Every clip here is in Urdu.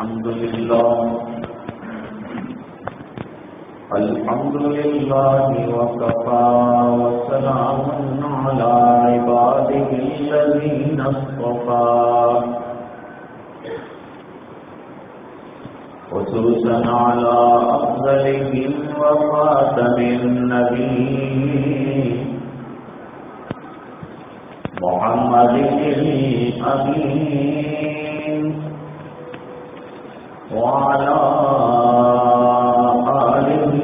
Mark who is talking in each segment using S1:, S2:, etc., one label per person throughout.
S1: الحمد لله الحمد لله وكفى وسلام على عباده الذين اصطفى خصوصا على أفضلهم وخاتم النبي محمد الأمين وعلى آله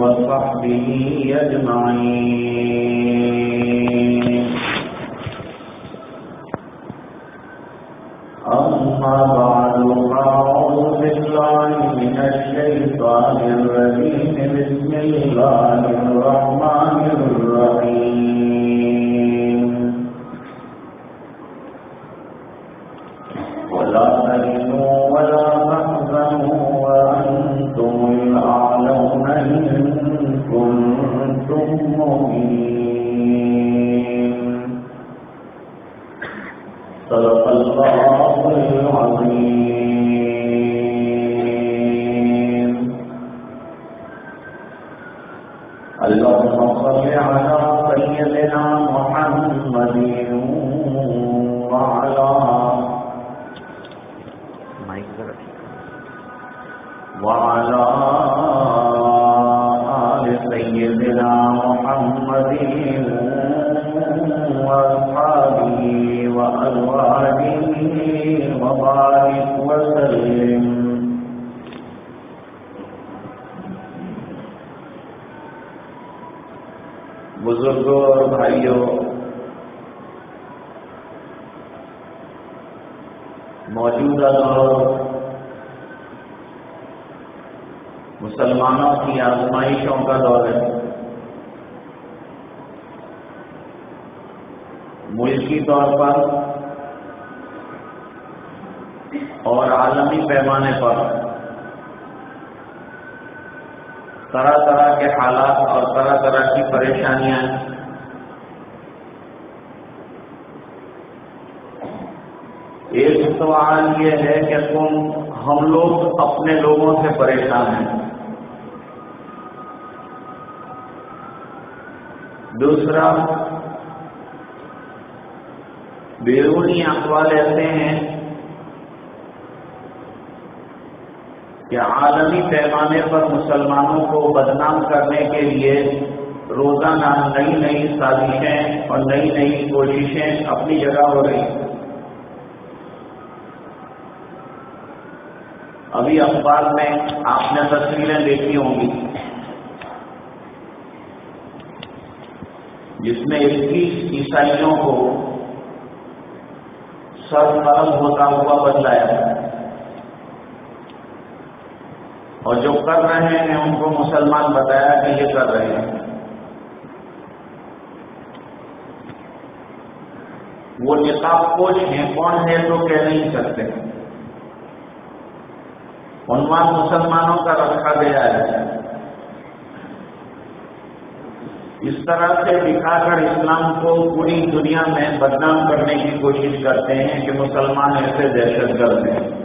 S1: وصحبه أجمعين. أما بعد، فأعوذ بالله من الشيطان الرجيم. بسم الله الرحمن الرحيم. ولا تهنوا العظيم اللهم صل على سيدنا محمد بزرگوں اور بھائیوں، موجودہ دور مسلمانوں کی آزمائشوں کا دور ہے۔ ملکی طور پر اور عالمی پیمانے پر طرح طرح کے حالات اور طرح طرح کی پریشانیاں۔ ایک سوال یہ ہے کہ تم ہم لوگ اپنے لوگوں سے پریشان ہیں۔ دوسرا، بیرونی اخبار ایسے ہیں کہ عالمی پیمانے پر مسلمانوں کو بدنام کرنے کے لیے روزانہ نئی نئی سازشیں اور نئی نئی کوششیں اپنی جگہ ہو رہی ہیں۔ ابھی اخبار میں آپ نے تصویریں دیکھی ہوں گی۔ جس میں اکیس عیسائیوں کو سر قلم ہوتا ہوا بدلایا اور جو کر رہے ہیں ان کو مسلمان بتایا کہ یہ کر رہے ہیں۔ وہ نقاب کوچ ہیں، کون ہے تو کہہ نہیں سکتے۔ عنوان مسلمانوں کا رکھا گیا ہے۔ اس طرح سے دکھا کر اسلام کو پوری دنیا میں بدنام کرنے کی کوشش کرتے ہیں کہ مسلمان ایسے دہشت گرد ہیں۔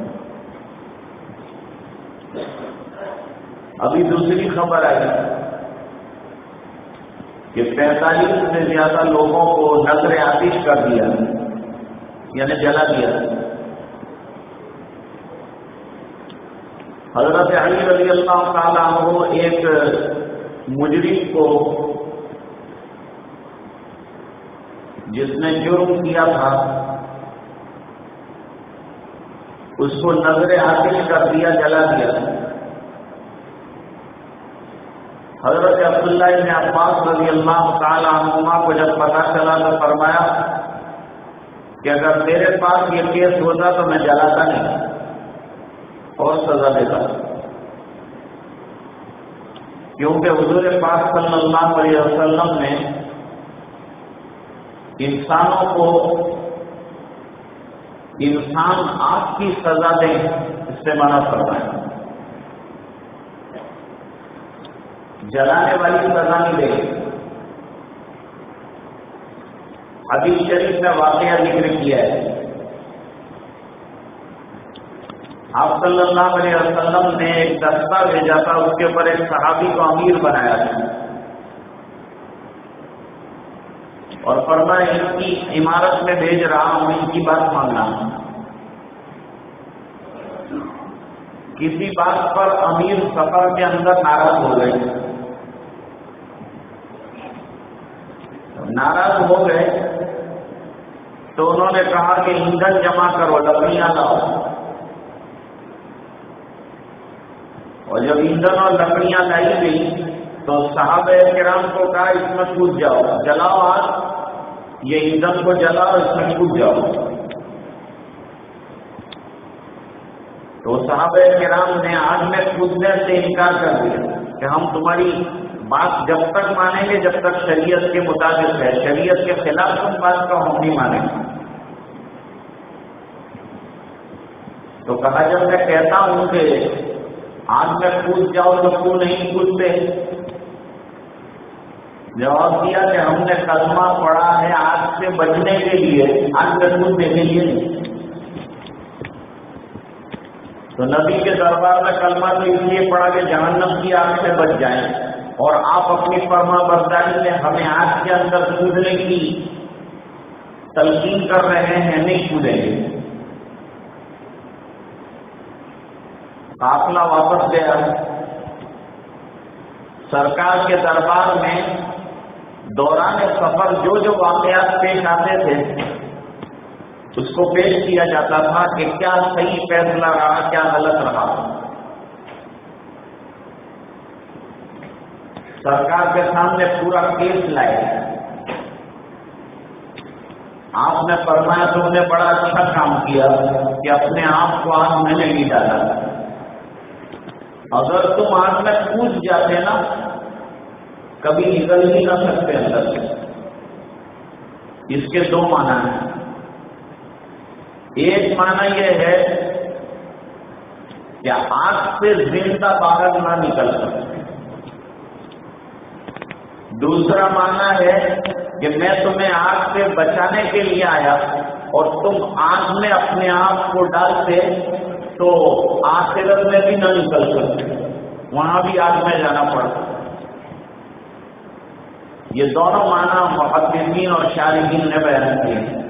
S1: ابھی دوسری خبر آئی کہ پینتالیس سے زیادہ لوگوں کو نظر آتش کر دیا یعنی جلا دیا۔ حضرت علی رضی اللہ تعالیٰ عنہ ایک مجرم کو جس نے جرم کیا تھا، اس کو نظر آتش کر دیا، جلا دیا۔ حضرت عبداللہ ابن عباس رضی اللہ تعالیٰ عنہ کو جب پتا چلا تو فرمایا کہ اگر میرے پاس یہ کیس ہوتا تو میں جلاتا نہیں اور سزا دیتا۔ کیونکہ حضور پاک صلی اللہ علیہ وسلم نے انسانوں کو انسان آپ کی سزا دیں اس سے منع فرمایا۔ جلانے والی سزا نہیں دے حدیث شریف میں واقعہ ذکر کیا ہے۔ آپ صلی اللہ علیہ وسلم نے ایک دستہ بھیجا تھا، اس کے اوپر ایک صحابی کو امیر بنایا تھا۔ اور فرمایا، ان کی عمارت میں بھیج رہا ہوں، ان کی بات مانگنا کسی بات پر امیر سفر کے اندر ناراض ہو گئے۔ ناراض ہو گئے تو انہوں نے کہا کہ ایندھن جمع کرو، لکڑیاں لاؤ۔ اور جب ایندھن اور لکڑیاں لائی گئی تو صاحب کرام کو کہا، اس میں کود جاؤ، جلاؤ آج یہ ایندھن کو جلاؤ، اس میں کود جاؤ۔ تو صاحب کرام نے آج میں کودنے سے انکار کر دیا کہ ہم تمہاری بات جب تک مانیں گے، جب تک شریعت کے مطابق ہے۔ شریعت کے خلاف تم بات کا ہم نہیں مانیں گے۔ تو کہا، جب میں کہتا ہوں کہ آج میں کود جاؤ تو کیوں نہیں کودتے جواب دیا کہ ہم نے کلمہ پڑھا ہے آگ سے بچنے کے لیے آج میں کودنے کے لیے تو نبی کے دربار میں کلمہ تو اس لیے پڑھا کہ جہنم کی آگ سے بچ جائیں۔ اور آپ اپنی فرما برداری میں ہمیں آگ کے اندر کودنے کی تلقین کر رہے ہیں، نہیں کودیں گے۔ قافلہ واپس گیا۔ سرکار کے دربار میں دوران سفر جو جو واقعات پیش آتے تھے، اس کو پیش کیا جاتا تھا کہ کیا صحیح فیصلہ رہا، کیا غلط رہا۔ سرکار کے سامنے پورا کیس لائے۔ آپ نے فرمایا تم نے بڑا اچھا کام کیا کہ اپنے آپ کو آگ میں نہیں ڈالا۔ اگر تم آگ میں کود جاتے نا، کبھی نکل ہی نہ سکتے اندر سے۔ اس کے دو معنی ہیں۔ ایک معنی یہ ہے کہ آگ سے زندہ باہر نہ نکل سکتے۔ دوسرا معنی ہے کہ میں تمہیں آگ سے بچانے کے لیے آیا اور تم آگ میں اپنے آپ کو ڈالتے تو آخرت میں بھی نہ نکل سکتے، وہاں بھی آگ میں جانا پڑتا۔ یہ دونوں معنی محدثین اور شارحین نے بیان کیے۔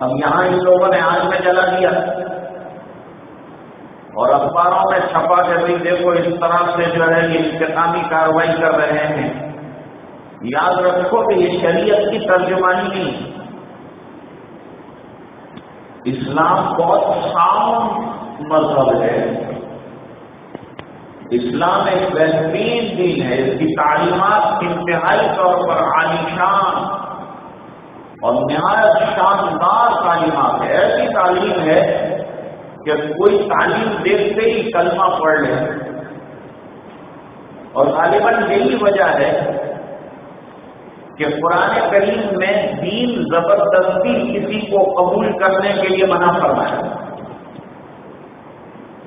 S1: اب یہاں ان لوگوں نے آگ میں جلا دیا۔ اور اخباروں میں چھپا کے بھی دیکھو اس طرح سے جو ہے یہ انتقامی کاروائی کر رہے ہیں۔ یاد رکھو کہ یہ شریعت کی ترجمانی نہیں۔ اسلام بہت خام مذہب ہے۔ اسلام ایک بہترین دین ہے۔ اس کی تعلیمات انتہائی طور پر عالیشان اور نہایت شاندار تعلیمات ہے ایسی تعلیم ہے کہ کوئی تعلیم دیکھتے ہی کلمہ پڑھ لے۔ اور غالباً یہی وجہ ہے کہ قرآن کریم میں دین زبردستی کسی کو قبول کرنے کے لیے منع فرمایا۔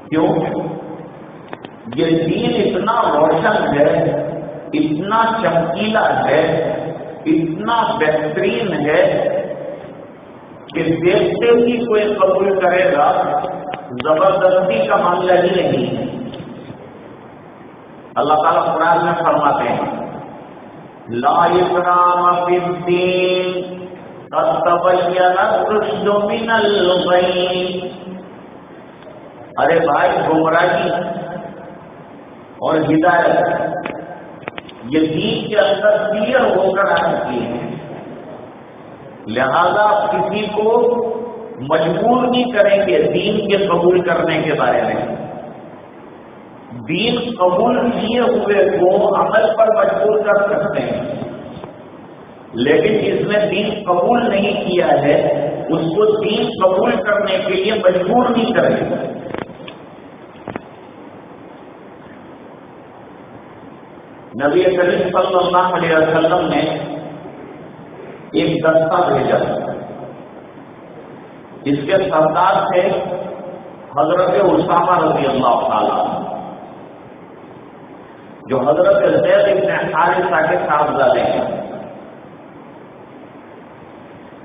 S1: کیوں؟ یہ دین اتنا روشن ہے، اتنا چمکیلا ہے، اتنا بہترین ہے کہ دیکھتے ہی کوئی قبول کرے گا۔ زبردستی کا معاملہ ہی نہیں ہے۔ اللہ تعالیٰ قرآن میں فرماتے ہیں، لا اکرام فی الدین، قد تبین الرشد من الغی۔ ارے بھائی، گمراہی اور ہدایت، یہ دین کے اندر کلیئر ہو کر آ چکی ہے۔ لہذا کسی کو مجبور نہیں کریں گے دین کے قبول کرنے کے بارے میں۔ دین قبول کیے ہوئے کو عمل پر مجبور کر سکتے ہیں۔ لیکن جس نے دین قبول نہیں کیا ہے، اس کو دین قبول کرنے کے لیے مجبور نہیں کریں۔ گے نبی کریم صلی اللہ علیہ وسلم نے ایک دستہ بھیجا۔ جس کے سردار تھے حضرت اسامہ رضی اللہ تعالیٰ۔ جو حضرت زید ابن حارثہ کے صاحبزادے ہیں۔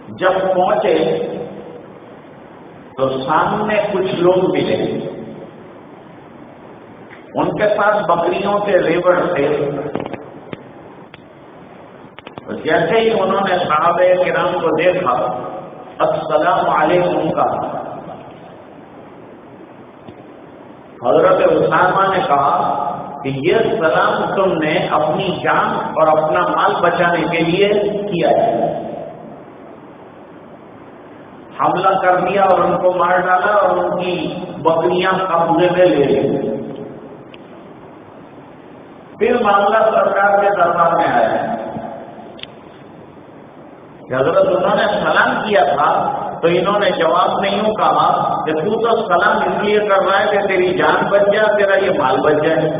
S1: جب پہنچے تو سامنے کچھ لوگ ملے۔ ان کے پاس بکریوں کے ریوڑ تھے۔ جیسے ہی انہوں نے صحابہ کرام کو دیکھا السلام علیکم کا۔ حضرت اسامہ نے کہا کہ یہ سلام تم نے اپنی جان اور اپنا مال بچانے کے لیے کیا ہے۔ حملہ کر دیا اور ان کو مار ڈالا اور ان کی بکریاں قبضے میں لے لی۔ پھر معاملہ سرکار کے دربار میں آیا۔ کہ حضرت انہوں نے سلام کیا تھا، تو انہوں نے جواب میں یوں کہا کہ تو تو سلام اس لیے کر رہا ہے کہ تیری جان بچ جائے، تیرا یہ مال بچ جائے۔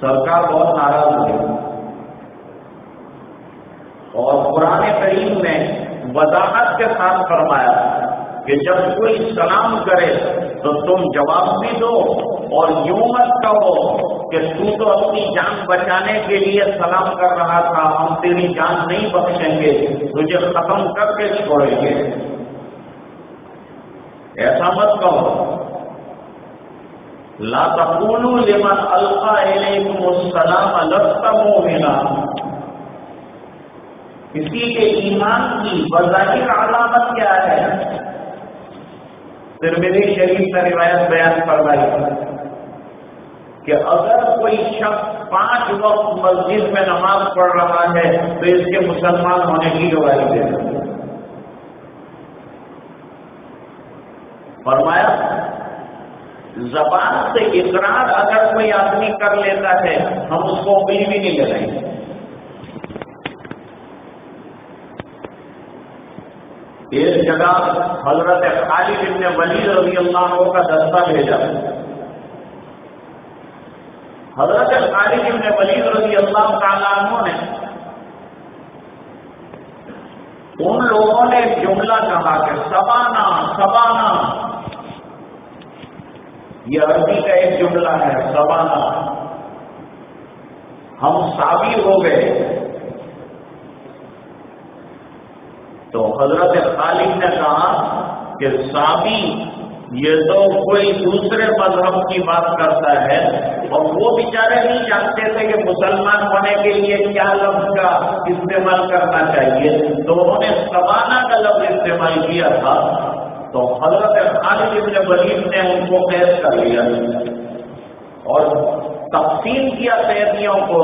S1: سرکار بہت ناراض ہوئی اور پرانے کریم نے وضاحت کے ساتھ فرمایا کہ جب کوئی سلام کرے تو تم جواب بھی دو اور یوں مت کہو کہ تو تو اپنی جان بچانے کے لیے سلام کر رہا تھا، ہم تیری جان نہیں بخشیں گے، تجھے ختم کر کے چھوڑیں گے۔ ایسا مت کہو۔ لا تقولوا لمن القى اليكم السلام لست مؤمنا کسی کے ایمان کی بظاہر علامت کیا ہے؟ ترمیری شریف کا روایت بیان فرمائی۔ کہ اگر کوئی شخص پانچ وقت مسجد میں نماز پڑھ رہا ہے تو اس کے مسلمان ہونے کی گواہی دے فرمایا، زبان سے اقرار اگر کوئی آدمی کر لیتا ہے، ہم اس کو بھی نہیں لگائیں ایک جگہ حضرت خالد ابن ولید رضی اللہ عنہ کا دستہ بھیجا۔ حضرت خالد ابن ولید رضی اللہ تعالیٰ عنہ نے ان لوگوں نے جملہ کہا کہ سبانا سبانا۔ یہ عربی کا ایک جملہ ہے، سبانا۔ ہم سابی ہو گئے۔ تو حضرت خالد نے کہا کہ سابی یہ تو کوئی دوسرے مذہب کی بات کرتا ہے۔ اور وہ بیچارے نہیں جانتے تھے کہ مسلمان ہونے کے لیے کیا لفظ کا استعمال کرنا چاہیے۔ تو انہوں نے سبانہ کا لفظ استعمال کیا تھا۔ تو حضرت خالد ابن ولید نے ان کو قید کر لیا۔ اور تقسیم کیا قیدیوں کو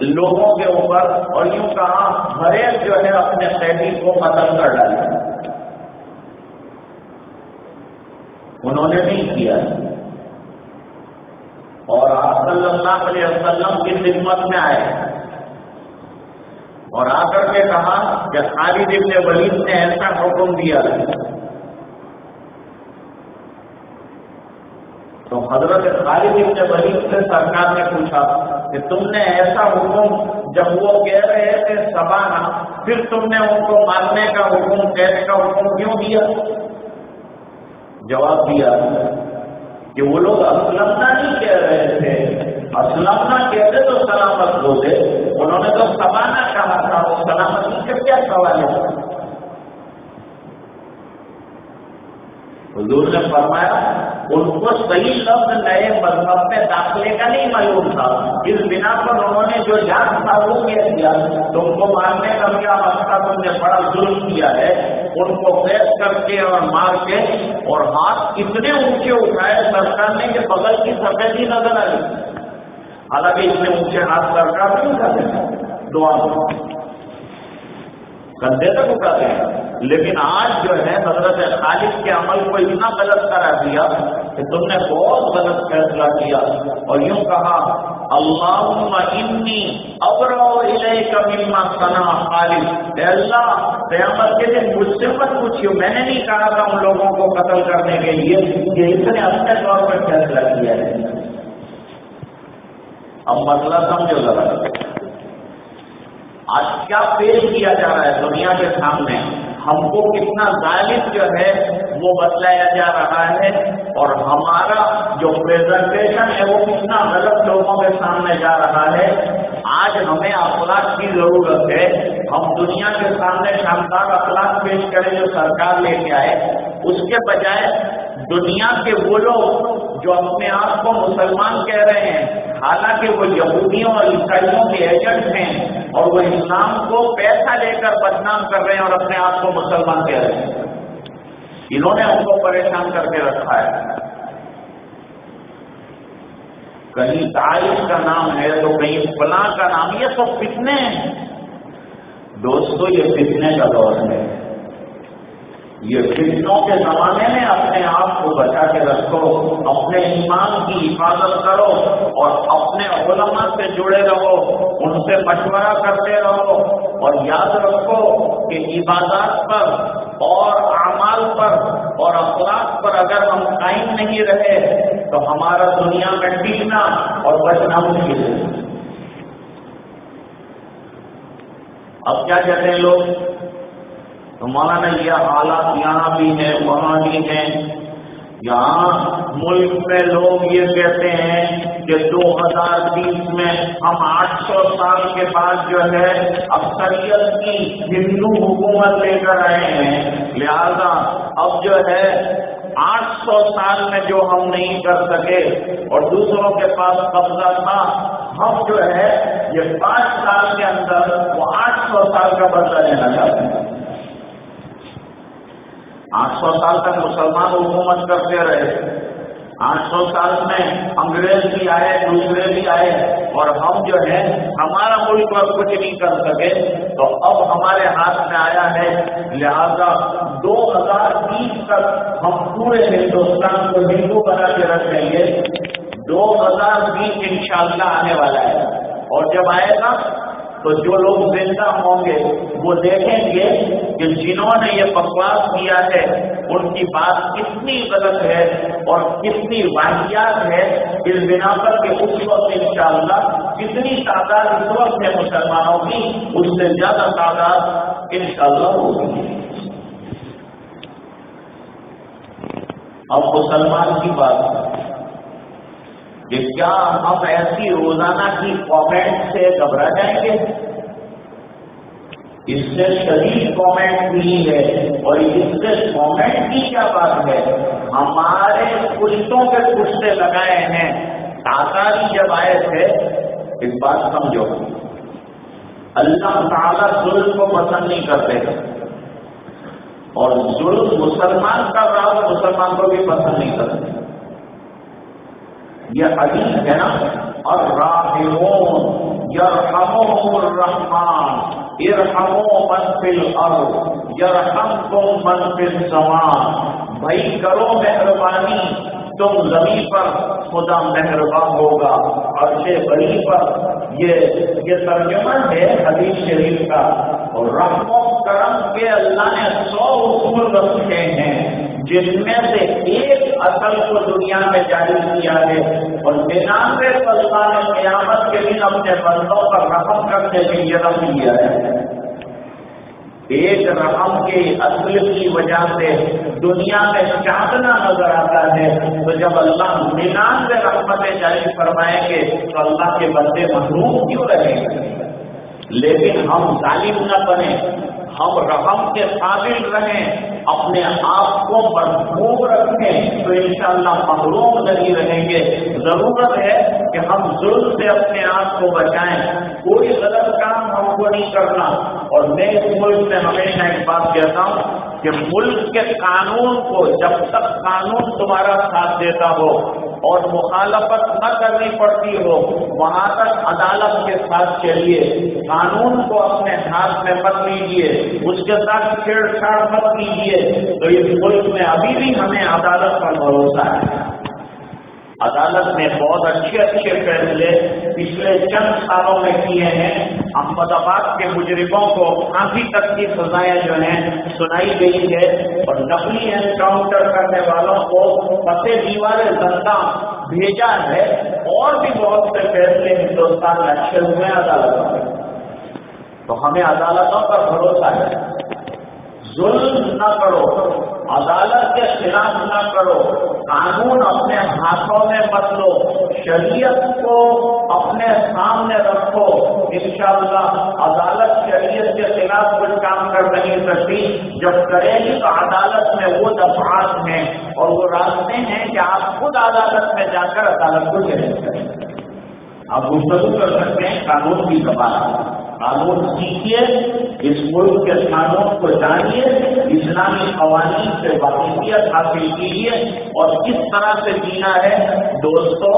S1: لوگوں کے اوپر اور یوں کہا ہر ایک جو ہے اپنے قیدی کو قتل کر ڈالا انہوں نے نہیں کیا اور آپ صلی اللہ علیہ وسلم کی خدمت میں آئے۔ اور آ کر کے کہا کہ خالد ابن ولید نے ایسا حکم دیا۔ تو حضرت خالد ابن ولید سے سرکار نے پوچھا کہ تم نے ایسا حکم جب وہ کہہ رہے تھے سبانا پھر تم نے ان کو مارنے کا حکم کہنے کا حکم کیوں دیا؟ جواب دیا کہ وہ لوگ اسلمنا نہیں کہہ رہے تھے۔ اسلمنا کہتے تو سلامت ہوتے انہوں نے تو سبانا کہا تھا، وہ سلامتی کا کیا سوال ہے؟ حضور نے فرمایا، ان کو صحیح لفظ نئے مذہب میں داخلے کا نہیں معلوم تھا۔ اس بنا پر انہوں نے جو یاد تھا، وہ کہہ دیا تم کو مارنے کا کیا مسئلہ تم نے بڑا ظلم کیا ہے؟ ان کو قید کر کے اور مار کے، اور ہاتھ اتنے اونچے اٹھائے سرکار نے کہ بغل کی سفیدی نظر آئی۔ حالانکہ اتنے اونچے ہاتھ سرکار نہیں اٹھاتے دعا۔ کندھے تک اٹھاتے ہیں لیکن آج جو ہے حضرت خالد کے عمل کو اتنا غلط کرا دیا کہ تم نے بہت غلط فیصلہ کیا اور یوں کہا اللہ انی ابرو کا مما سنا خالد۔ اے اللہ، قیامت کے دن مجھ سے مت پوچھیو۔ میں نے نہیں کہا تھا ان لوگوں کو قتل کرنے کے لیے کہ اس نے اپنے طور پر فیصلہ کیا ہے۔ اب مسئلہ سمجھو ذرا۔ آج کیا پیش کیا جا رہا ہے دنیا کے سامنے؟ ہم کو کتنا ظالم جو ہے وہ بتلایا جا رہا ہے اور ہمارا جو پریزنٹیشن ہے وہ کتنا غلط لوگوں کے سامنے جا رہا ہے۔ آج ہمیں اخلاق کی ضرورت ہے۔ ہم دنیا کے سامنے شاندار اخلاق پیش کریں جو سرکار لے کے آئے۔ اس کے بجائے دنیا کے وہ لوگ جو اپنے آپ کو مسلمان کہہ رہے ہیں، حالانکہ وہ یہودیوں اور عیسائیوں کے ایجنٹ ہیں اور وہ اسلام کو پیسہ لے کر بدنام کر رہے ہیں اور اپنے آپ کو مسلمان کہہ رہے ہیں۔ انہوں نے ہم کو پریشان کر کے رکھا ہے۔ کہیں تاریخ کا نام ہے تو کہیں فلاں کا نام، یہ سب فتنے ہیں۔ دوستو، یہ فتنے کا دور ہے۔ یہ فتنوں کے زمانے میں اپنے آپ کو بچا کے رکھو، اپنے ایمان کی حفاظت کرو اور اپنے علماء سے جڑے رہو، ان سے مشورہ کرتے رہو اور یاد رکھو کہ عبادات پر اور اعمال پر اور اخلاق پر اگر ہم قائم نہیں رہے تو ہمارا دنیا میں ٹیکنا اور بچنا مشکل ہے۔ اب کیا کہتے ہیں لوگ؟ تو مولانا یہ حالات یہاں بھی ہیں وہاں بھی ہیں یہاں ملک میں لوگ یہ کہتے ہیں کہ دو ہزار بیس میں ہم آٹھ سو سال کے بعد جو ہے اکثریت کی ہندو حکومت لے کر آئے ہیں۔ لہذا اب جو ہے آٹھ سو سال میں جو ہم نہیں کر سکے اور دوسروں کے پاس قبضہ تھا، ہم جو ہے یہ پانچ سال کے اندر وہ آٹھ سو سال کا بدلہ لینا چاہتے ہیں۔ آٹھ سو سال تک مسلمان حکومت کرتے رہے۔ آٹھ سو سال میں انگریز بھی آئے، دوسرے بھی آئے اور ہم جو ہے ہمارا ملک پر کچھ نہیں کر سکے۔ تو اب ہمارے ہاتھ میں آیا ہے۔ لہذا دو ہزار بیس تک ہم پورے ہندوستان کو ہندو بنا کے رکھیں گے۔ دو ہزار بیس انشاءاللہ آنے والا ہے۔ اور جب آئے گا تو جو لوگ زندہ ہوں گے، وہ دیکھیں گے کہ جنہوں نے یہ بکواس کیا ہے، ان کی بات کتنی غلط ہے اور کتنی واحد ہے اس بنا پر کہ اس وقت انشاءاللہ کتنی تعداد اس وقت ہے مسلمانوں کی، اس سے زیادہ تعداد انشاءاللہ ہوگی اب مسلمان کی بات۔ کہ کیا ہم ایسی روزانہ کی کامنٹ سے گھبرا جائیں گے۔ اس سے شدید کامنٹ بھی ہے اور اس سے کامنٹ کی کیا بات ہے؟ ہمارے پشتوں کے پشتے لگائے ہیں۔ تاکاری جب آئے تھے اس بات سمجھو۔ اللہ تعالیٰ ظلم کو پسند نہیں کرتے۔ اور ظلم مسلمان کا راز مسلمان کو بھی پسند نہیں کرتے۔ یہ حدیث ہے نا؟ الراحمون، یرحمهم الرحمن ارحموا من فی الارض، یرحمکم من فی السماء۔ بھائی کرو مہربانی، تم زمین پر خدا مہربان ہوگا، عرش بری پر۔ یہ یہ ترجمہ ہے حدیث شریف کا۔ اور رحم و کرم کے اللہ نے سو اصول رکھے ہیں، جن میں سے ایک اصل کو دنیا میں جاری کیا ہے اور ننانوے اللہ نے قیامت کے دن اپنے بندوں پر رقم کرنے کے لیے رکھ لیا ہے۔ ایک رقم کے اصل کی وجہ سے دنیا میں چاندنا نظر آتا ہے۔ تو جب اللہ ننانوے رحمتیں جاری فرمائیں گے تو اللہ کے بندے محروم کیوں رہیں گے؟ لیکن ہم ظالم نہ بنے ہم رقم کے قابل رہیں، اپنے آپ کو مرحوم رکھیں تو انشاءاللہ محروم نہیں رہیں گے۔ ضرورت ہے کہ ہم ظلم سے اپنے آپ کو بچائیں۔ کوئی غلط کام ہم کو نہیں کرنا۔ اور میں اس ملک میں ہمیشہ ایک بات کہتا ہوں کہ ملک کے قانون کو جب تک قانون تمہارا ساتھ دیتا ہو اور مخالفت نہ کرنی پڑتی ہو، وہاں تک عدالت کے ساتھ چلیے۔ قانون کو اپنے ہاتھ میں مت لیجیے اس کے ساتھ چھیڑ چھاڑ مت کیجیے تو اس ملک میں ابھی بھی ہمیں عدالت پر بھروسہ ہے۔ عدالت نے بہت اچھے اچھے فیصلے پچھلے چند سالوں میں کیے ہیں۔ احمد آباد کے مجرموں کو کافی تک کی سزائیں جو ہیں سنائی گئی ہے اور نقلی انکاؤنٹر کرنے والوں کو پتے دیوار زندہ بھیجا ہے۔ اور بھی بہت سے فیصلے ہندوستان میں اچھے ہوئے عدالتوں میں۔ تو ہمیں عدالتوں پر بھروسہ ہے۔ ظلم نہ کرو، عدالت کے خلاف نہ کرو، قانون اپنے ہاتھوں میں مت لو شریعت کو اپنے سامنے رکھو۔ انشاءاللہ عدالت شریعت کے خلاف کچھ کام کر نہیں سکتی۔ جب کرے گی تو عدالت میں وہ دفعات ہیں اور وہ راستے ہیں کہ آپ خود عدالت میں جا کر عدالت کو چیلنج کریں۔ آپ گفتگو کر سکتے ہیں، قانون کی زبان قانون سیکھیے، اس ملک کے قانون کو جانیے، اسلامی قوانین سے واقفیت حاصل کیجیے اور کس طرح سے جینا ہے دوستوں،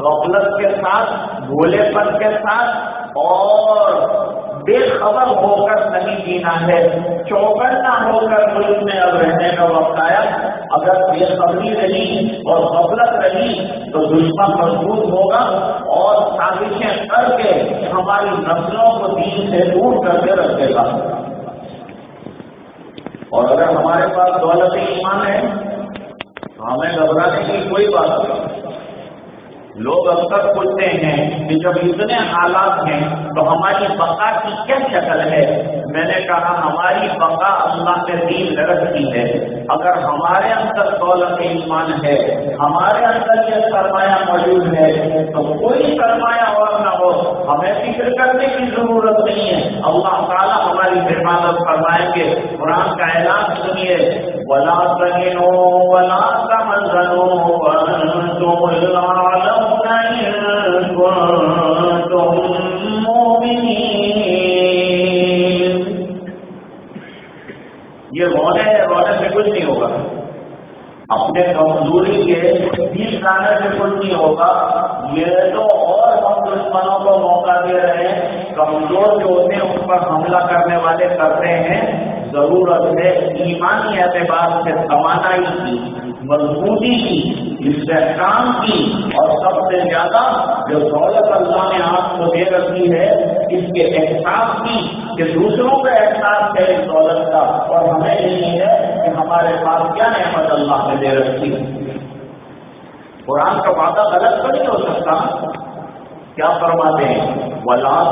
S1: غفلت کے ساتھ، بھولے پن کے ساتھ اور بے خبر ہو کر نہیں جینا ہے۔ چوکنا ہو کر ملک میں اب رہنے کا وقت آیا۔ اگر بے خبری رہی اور غفلت رہی تو دشمن مضبوط ہوگا اور سازشیں کر کے ہماری نسلوں کو دین سے دور کر کے رکھے گا۔ اور اگر ہمارے پاس دولت ایمان ہے تو ہمیں گھبرانے کی کوئی بات نہیں۔ لوگ اکثر پوچھتے ہیں کہ جب اتنے حالات ہیں تو ہماری بقا کی کیا شکل ہے؟ میں نے کہا، ہماری بقا اللہ کے دین لڑکتی ہے۔ اگر ہمارے اندر دولت ایمان ہے، ہمارے اندر یہ سرمایہ موجود ہے، تو کوئی سرمایہ اور نہ ہو۔ ہمیں فکر کرنے کی ضرورت نہیں ہے۔ اللہ تعالیٰ ہماری حفاظت فرمائیں گے قرآن کا اعلان سنیے۔ ولا ولا یہ رونے رونے سے کچھ نہیں ہوگا۔ اپنے کمزوری کے بیس لانے سے کچھ نہیں ہوگا۔ یہ تو اور ہم دشمنوں کو موقع دے رہے ہیں۔ کمزور جو ہوتے ہیں، ان پر حملہ کرنے والے کرتے ہیں۔ ضرورت ہے ایمانی اعتبار سے توانائی کی، مضبوطی کی۔ استحکام کی اور سب سے زیادہ جو دولت اللہ نے آپ کو دے رکھی ہے، اس کے احساس کی کہ دوسروں کا احساس ہے اس دولت کا اور ہمیں نہیں ہے کہ ہمارے پاس کیا نعمت اللہ نے دے رکھی۔ قرآن کا وعدہ غلط تو نہیں ہو سکتا؟ کیا فرماتے ہیں؟ ولا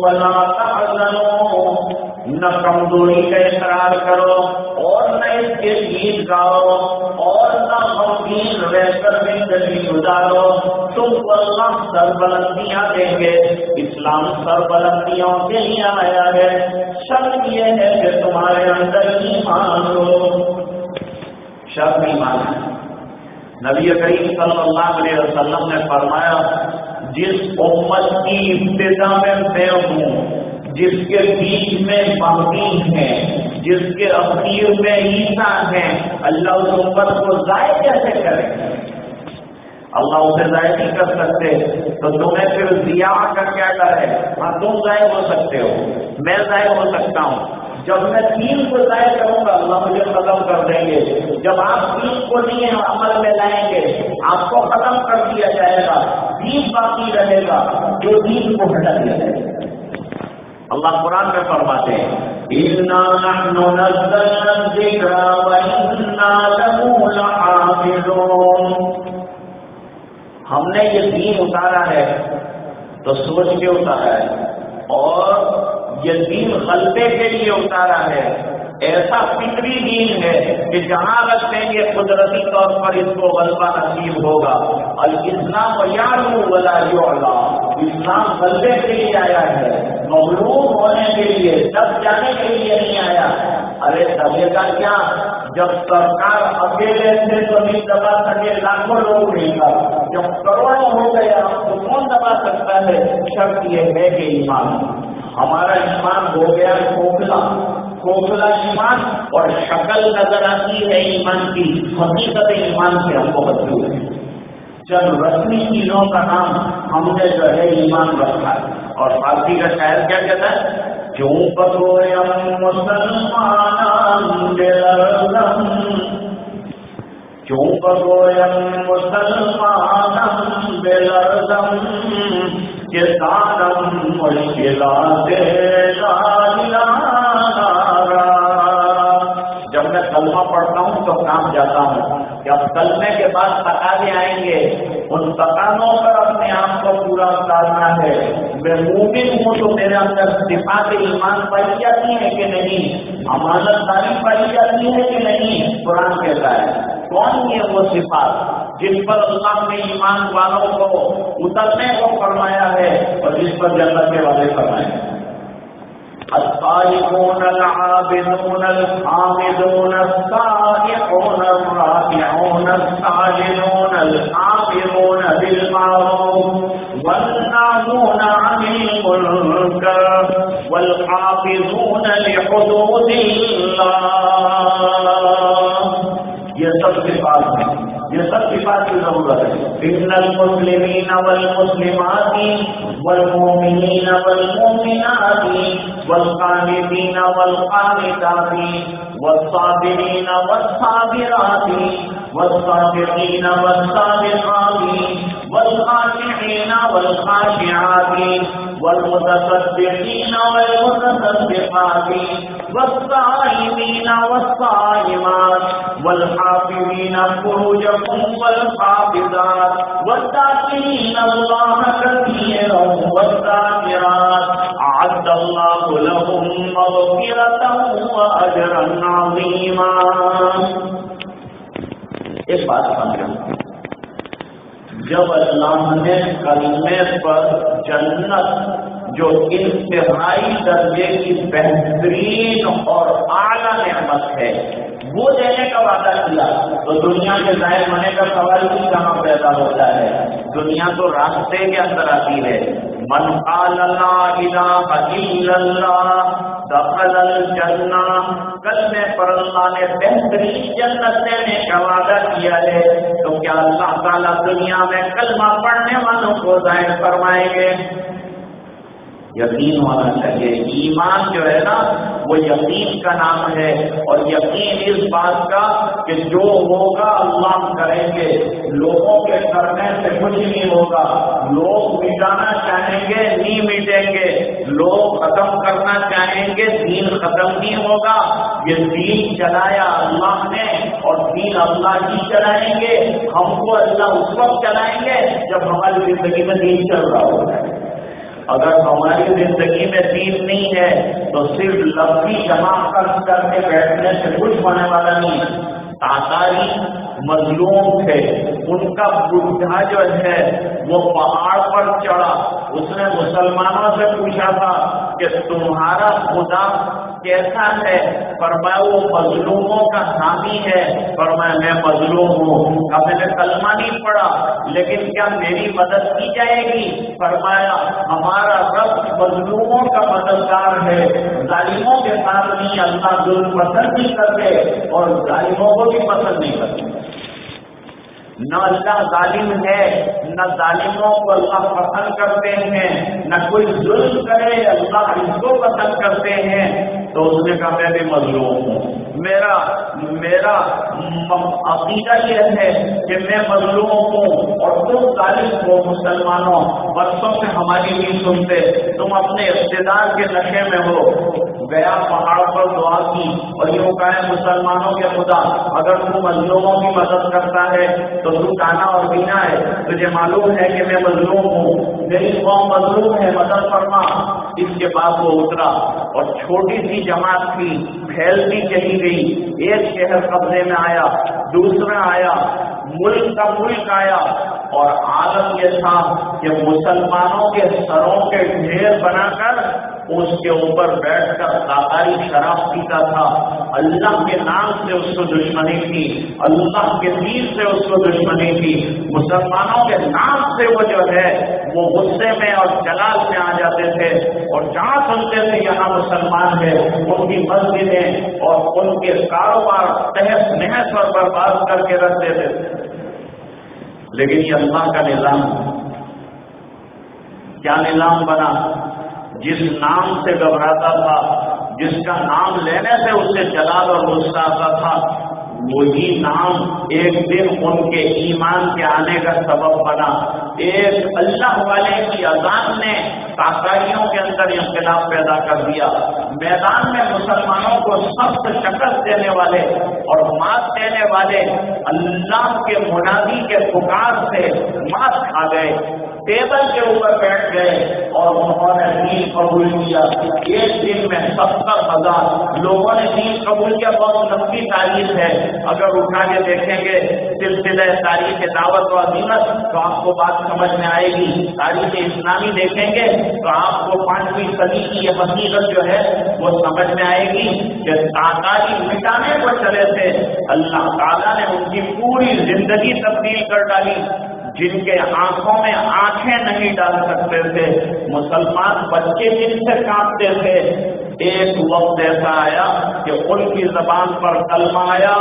S1: ولا نہ کمزوری کا اقرار کرو اور نہ اس کے گیت گاؤ اور نہ غمگین رہ کر زندگی گزارو۔ تم کو اللہ سر بلندیاں دیں گے۔ اسلام سر بلندیوں سے ہی آیا ہے۔ شرط یہ ہے کہ تمہارے اندر ایمان ہو۔ شرط ایمان ہے۔ نبی کریم صلی اللہ علیہ وسلم نے فرمایا، جس امت کی ابتدا میں میں ہوں جس کے بیچ میں مہین ہے، جس کے اخیر میں عیسا ہے اللہ اس امت کو ضائع کیسے کرے؟ اللہ اسے ضائع نہیں کر سکتے۔ تو تمہیں پھر دیا کا کیا ڈر ہے؟ ہاں تم ضائع ہو سکتے ہو۔ میں ضائع ہو سکتا ہوں۔ جب میں تین کو ضائع کروں گا، اللہ مجھے ختم کر دیں گے۔ جب آپ تین کو نہیں عمل میں لائیں گے۔ آپ کو ختم کر دیا جائے گا۔ دین باقی رہے گا۔ جو دین کو ہٹا دیا جائے گا۔ اللہ قرآن میں فرماتے ہیں ہم نے یہ دین اتارا ہے، تو سوچ کے اتارا ہے، اور یہ دین غلطے کے لیے اتارا ہے۔ ایسا فکری دین ہے کہ جہاں رکھتے ہیں گے، قدرتی طور پر اس کو غلبہ نصیب ہوگا۔ اور اسلام یار ولا اسلام غلبے کے لیے آیا ہے۔ مغلوب ہونے کے لیے، دب جانے کے لیے نہیں آیا۔ ارے دبے کا کیا؟ جب سرکار اکیلے سے تو نہیں دبا سکے، لاکھوں لوگ نہیں تھا۔ جب کروڑوں ہو گیا، تو کون دبا سکتا ہے؟ شرط یہ ہے کہ ایمان۔ ہمارا ایمان ہو گیا کھوکھلا کھوکھلا ایمان اور شکل نظر آتی ہے ایمان کی، حقیقت ایمان سے ہم کو دور ہے۔ جب رسمی چیزوں کا نام ہم نے جو ہے ایمان رکھا ہے۔ اور فارسی کا شاعر کیا کہتا ہے؟ کیوں پتویم مسلمان کیوں پتویم مسلمان بلردم کے دانم مشکلات کلمہ پڑھتا ہوں تو کام جاتا ہوں۔ جب کلمے کے بعد تقاضے آئیں گے، ان تقاضوں پر اپنے آپ کو پورا اتارنا ہے۔ میں مومن ہوں تو میرے اندر صفات ایمان پائی جاتی ہے کہ نہیں؟ امانت داری پائی جاتی ہے کہ نہیں؟ قرآن کہتا ہے، کون یہ وہ صفات جن پر اللہ نے ایمان والوں کو اترنے کو فرمایا ہے اور جس پر جنت کے والے فرمائے؟ ہیں الطائفون العابدون الحامدون السائحون الراكعون الساجدون الآمرون بالمعروف والناهون عن المنكر والحافظون لحدود الله. یہ سب صفات ہیں. یہ سب صفات کی ضرورت ہے. ان المسلمین والمسلمات والمؤمنین والمؤمنات والقانتين والقانتات والصابرين والصابرات والصادقین والصادقات والخاشعين والخاشعات والمتصدقين والمتصدقات والصائمين والصائمات والحافظين فروجهم والحافظات والذاكرين الله كثيرا والذاكرات أعد الله لهم مغفرة وأجرا عظيما. ایک بات سمجھو جب اللہ نے کلمے پر جنت جو انتہائی درجے کی بہترین اور اعلیٰ نعمت ہے، وہ دینے کا وعدہ کیا؟ تو دنیا کے ظاہر ہونے کا سوال بھی کہاں پیدا ہوتا ہے؟ دنیا تو راستے کے اندر آتی ہے۔ من قال لا الہ الا اللہ، دخل الجنہ۔ کلمے پر اللہ نے بہترین جنت دینے کا وعدہ کیا ہے۔ تو کیا اللہ تعالیٰ دنیا میں کلمہ پڑھنے والوں کو ظاہر فرمائیں گے؟ یقین ہونا چاہیے۔ ایمان جو ہے نا، وہ یقین کا نام ہے۔ اور یقین اس بات کا کہ جو ہوگا اللہ کریں گے۔ لوگوں کے کرنے سے کچھ نہیں ہوگا۔ لوگ مٹانا چاہیں گے، نہیں مٹیں گے۔ لوگ ختم کرنا چاہیں گے، دین ختم نہیں ہوگا۔ یہ دین چلایا اللہ نے اور دین اللہ ہی چلائیں گے۔ ہم کو اللہ اس وقت چلائیں گے جب ہماری زندگی میں دین چل رہا ہوگا۔ اگر ہماری زندگی میں دین نہیں ہے، تو صرف لفظی جمع کر کے بیٹھنے سے کچھ ہونے والا نہیں تاکاری مظلوم تھے۔ ان کا بڈھا جو ہے، وہ پہاڑ پر چڑھا۔ اس نے مسلمانوں سے پوچھا تھا کہ تمہارا خدا کیسا ہے؟ فرمایا وہ مظلوموں کا حامی ہے۔ فرمایا میں مظلوم ہوں۔ اب میں نے کلمہ نہیں پڑھا، لیکن کیا میری مدد کی جائے گی؟ فرمایا ہمارا رب مظلوموں کا مددگار ہے۔ ظالموں کے ساتھ نہیں، اللہ ظلم پسند نہیں کرتے اور ظالموں کو بھی پسند نہیں کرتے۔ نہ اللہ ظالم ہے، نہ ظالموں کو اللہ پسند کرتے ہیں، نہ کوئی ظلم کرے، اللہ اس کو پسند کرتے ہیں۔ تو اس نے کہا، میں بھی مظلوم ہوں۔ میرا میرا عقیدہ یہ ہے کہ میں مظلوم ہوں اور تم ظالم ہو مسلمانوں۔ برسوں سے ہماری نہیں سنتے، تم اپنے اقتدار کے نشے میں ہو۔ گیا پہاڑ پر دعا کی اور یوں کہے مسلمانوں کے خدا، اگر تو مظلوموں کی مدد کرتا ہے تو تو کانا اور بینا ہے، تجھے معلوم ہے کہ میں مظلوم ہوں۔ میری قوم مظلوم ہے، مدد فرما۔ اس کے بعد وہ اترا اور چھوٹی سی جماعت تھی پھیلتی چلی گئی۔ ایک شہر قبضے میں آیا، دوسرا آیا، ملک کا ملک آیا۔ اور عادت یہ تھا کہ مسلمانوں کے سروں کے ڈھیر بنا کر اس کے اوپر بیٹھ کر تاکاری شراب پیتا تھا۔ اللہ کے نام سے اس کو دشمنی تھی۔ اللہ کے دین سے اس کو دشمنی تھی۔ مسلمانوں کے نام سے وہ جو ہے، وہ غصے میں اور جلال میں آ جاتے تھے اور جہاں سنتے تھے یہاں مسلمان ہے۔ ان کی مسجدیں اور ان کے کاروبار تحس نحس اور برباد کر کے رکھ دیتے تھے۔ لیکن یہ اللہ کا نظام کیا نظام بنا؟ جس نام سے گھبراتا تھا، جس کا نام لینے سے اس سے جلال اور غصہ آتا تھا، وہی نام ایک دن ان کے ایمان کے آنے کا سبب بنا۔ ایک اللہ والے کی اذان نے تاکاریوں کے اندر انقلاب پیدا کر دیا۔ میدان میں مسلمانوں کو سخت شکست دینے والے اور مات دینے والے اللہ کے منادی کے پکار سے مات کھا گئے۔ ٹیبل کے اوپر بیٹھ گئے اور انہوں نے دین قبول کیا۔ ایک دن میں ستر ہزار لوگوں نے دین قبول کیا، بہت لمبی تاریخ ہے۔ اگر اٹھا کے دیکھیں گے سلسلہ تاریخ دعوت و عظیمت تو آپ کو بات سمجھ میں آئے گی۔ تاریخ اسلامی دیکھیں گے تو آپ کو پانچویں صدی کی یہ حقیقت جو ہے وہ سمجھ میں آئے گی کہ تاکاری مٹانے کو چلے تھے۔ اللہ تعالیٰ نے ان کی پوری زندگی تبدیل کر ڈالی۔ جن کے آنکھوں میں آنکھیں نہیں ڈال سکتے تھے، مسلمان بچے جن سے کانپتے تھے، ایک وقت ایسا آیا کہ ان کی زبان پر کلمہ آیا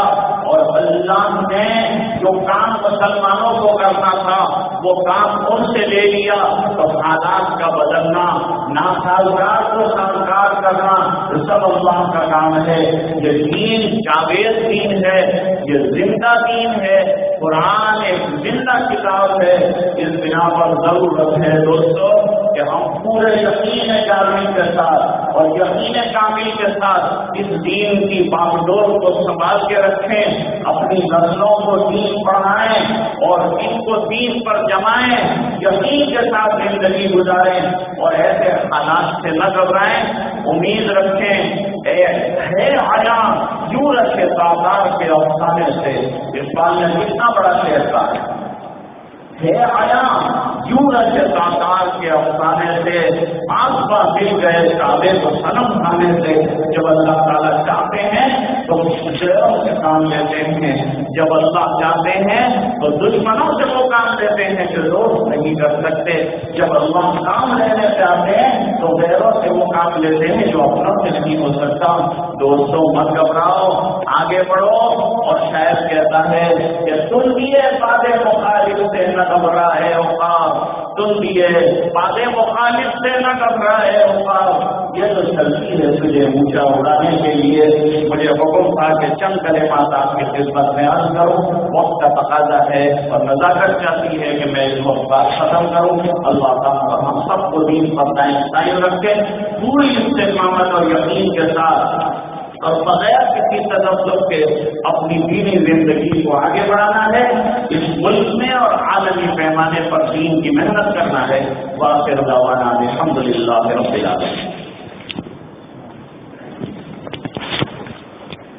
S1: اور اللہ نے جو کام مسلمانوں کو کرنا تھا، وہ کام ان سے لے لیا۔ تو حالات کا بدلنا نا سازگار کو سازگار کرنا سب اللہ کا کام ہے۔ یہ دین جاوید دین ہے، یہ زندہ دین ہے۔ قرآن ایک زندہ کتاب ہے۔ اس بنا پر ضرورت ہے دوستو کہ ہم پورے یقین کامل کے ساتھ اور یقین کامل کے ساتھ اس دین کی باغڈور کو سنبھال کے رکھیں، اپنی نسلوں کو دین پڑھائیں اور ان کو دین پر جمائیں، یقین کے ساتھ زندگی گزاریں اور ایسے حالات سے نہ گھبرائیں۔ امید رکھیں ہے آیا یوں رکھے سادار کے افسانے سے۔ اس بات میں کتنا بڑا فیصلہ ہے ہے آیا، یوں رج سادار کے افسانے سے آس پاس مل گئے کعبے کو سنم کھانے سے جب اللہ تعالیٰ چاہ ہیں سے کام لیتے ہیں۔ جب اللہ چاہتے ہیں تو دشمنوں سے وہ کام لیتے ہیں جو دوست نہیں کر سکتے۔ جب اللہ کام لینے چاہتے ہیں تو غیروں سے وہ کام لیتے ہیں جو اپنا سے نہیں ہو سکتا۔ دوستوں، مت گھبراؤ، آگے بڑھو۔ اور شاید کہتا ہے کہ تم یہ باتیں مخالف سے نہ گھبرا ہے اوقات تم بھی باتیں مخالف سے نہ گھبرا ہے اوقات یہ تو چلتی ہے تجھے اونچا اڑانے کے لیے۔ مجھے حکم تھا کہ چند کرے بات آپ کی خدمت میں عرض کروں، وقت کا تقاضا ہے اور نزاکت چاہتی ہے کہ میں اس وقت بات ختم کروں۔ اللہ تعالیٰ ہم سب کو دین پر قائم رکھیں پوری استقامت اور یقین کے ساتھ اور بغیر کسی تدفر کے اپنی دینی زندگی کو آگے بڑھانا ہے۔ اس ملک میں اور عالمی پیمانے پر دین کی محنت کرنا ہے۔ واقع الحمد للہ رب العالمین۔